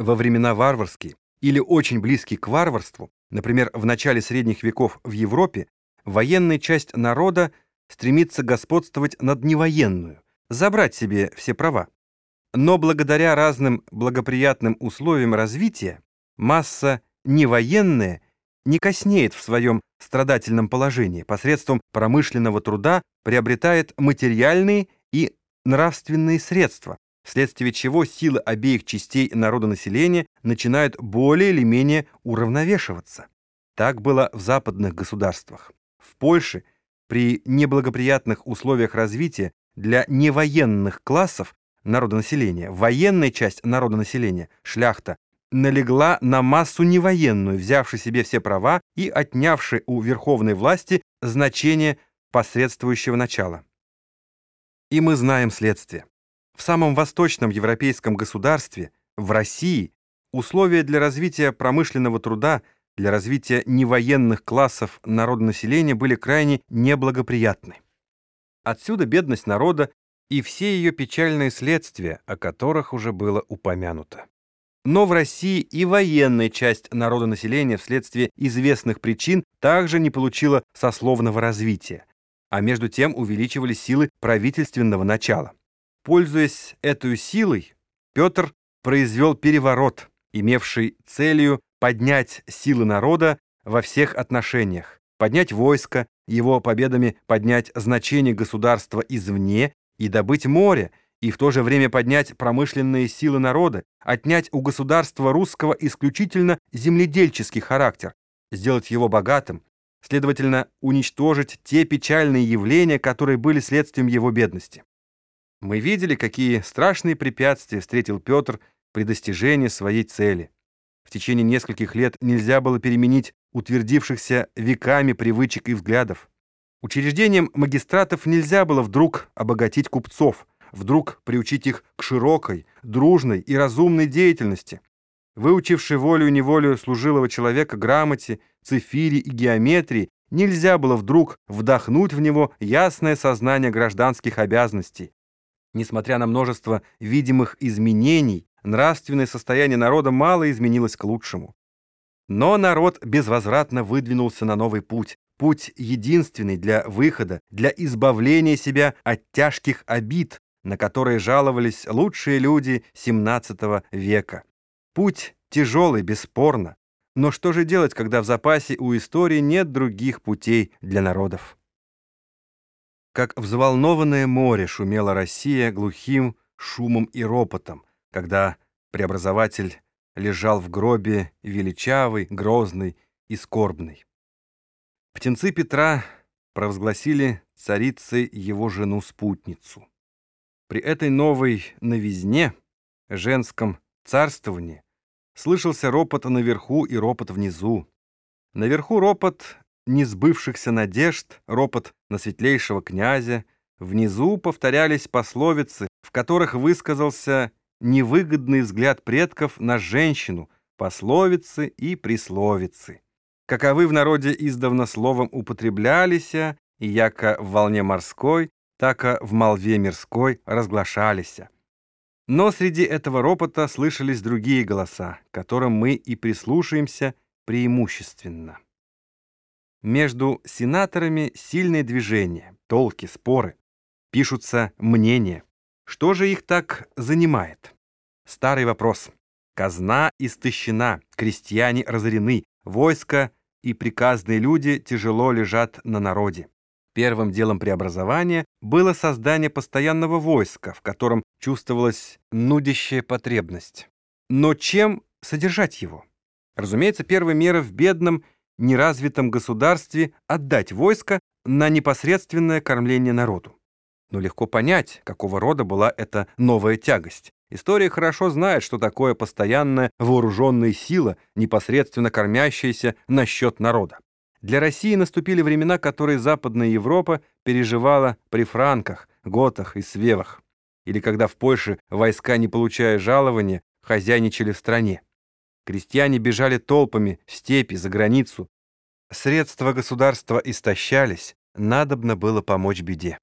Во времена варварские или очень близкие к варварству, например, в начале средних веков в Европе, военная часть народа стремится господствовать над невоенную, забрать себе все права. Но благодаря разным благоприятным условиям развития масса невоенная не коснеет в своем страдательном положении, посредством промышленного труда приобретает материальные и нравственные средства, вследствие чего силы обеих частей народонаселения начинают более или менее уравновешиваться. Так было в западных государствах. В Польше при неблагоприятных условиях развития для невоенных классов народонаселения военная часть народонаселения, шляхта, налегла на массу невоенную, взявши себе все права и отнявши у верховной власти значение посредствующего начала. И мы знаем следствие. В самом восточном европейском государстве, в России, условия для развития промышленного труда, для развития невоенных классов народонаселения были крайне неблагоприятны. Отсюда бедность народа и все ее печальные следствия, о которых уже было упомянуто. Но в России и военная часть народонаселения вследствие известных причин также не получила сословного развития, а между тем увеличивались силы правительственного начала. Пользуясь этой силой, Петр произвел переворот, имевший целью поднять силы народа во всех отношениях, поднять войско, его победами поднять значение государства извне и добыть море, и в то же время поднять промышленные силы народа, отнять у государства русского исключительно земледельческий характер, сделать его богатым, следовательно, уничтожить те печальные явления, которые были следствием его бедности. Мы видели, какие страшные препятствия встретил Петр при достижении своей цели. В течение нескольких лет нельзя было переменить утвердившихся веками привычек и взглядов. Учреждением магистратов нельзя было вдруг обогатить купцов, вдруг приучить их к широкой, дружной и разумной деятельности. Выучивший волю-неволю служилого человека грамоте, цифире и геометрии, нельзя было вдруг вдохнуть в него ясное сознание гражданских обязанностей. Несмотря на множество видимых изменений, нравственное состояние народа мало изменилось к лучшему. Но народ безвозвратно выдвинулся на новый путь, путь единственный для выхода, для избавления себя от тяжких обид, на которые жаловались лучшие люди XVII века. Путь тяжелый, бесспорно. Но что же делать, когда в запасе у истории нет других путей для народов? Как взволнованное море шумела Россия глухим шумом и ропотом, когда преобразователь лежал в гробе величавый, грозный и скорбный. Птенцы Петра провозгласили царицей его жену-спутницу. При этой новой новизне, женском царствовании, слышался ропот наверху и ропот внизу. Наверху ропот несбывшихся надежд, ропот на светлейшего князя, внизу повторялись пословицы, в которых высказался невыгодный взгляд предков на женщину, пословицы и присловицы. Каковы в народе издавна словом употреблялись, и яко в волне морской, так и в молве мирской разглашались. Но среди этого ропота слышались другие голоса, которым мы и прислушаемся преимущественно. Между сенаторами сильное движение, толки, споры. Пишутся мнения. Что же их так занимает? Старый вопрос. Казна истощена, крестьяне разорены, войско и приказные люди тяжело лежат на народе. Первым делом преобразования было создание постоянного войска, в котором чувствовалась нудящая потребность. Но чем содержать его? Разумеется, первая мера в бедном неразвитом государстве отдать войско на непосредственное кормление народу. Но легко понять, какого рода была эта новая тягость. История хорошо знает, что такое постоянная вооруженная сила, непосредственно кормящаяся на счет народа. Для России наступили времена, которые Западная Европа переживала при франках, готах и свевах, или когда в Польше войска, не получая жалования, хозяйничали в стране. Крестьяне бежали толпами в степи, за границу. Средства государства истощались, надобно было помочь беде.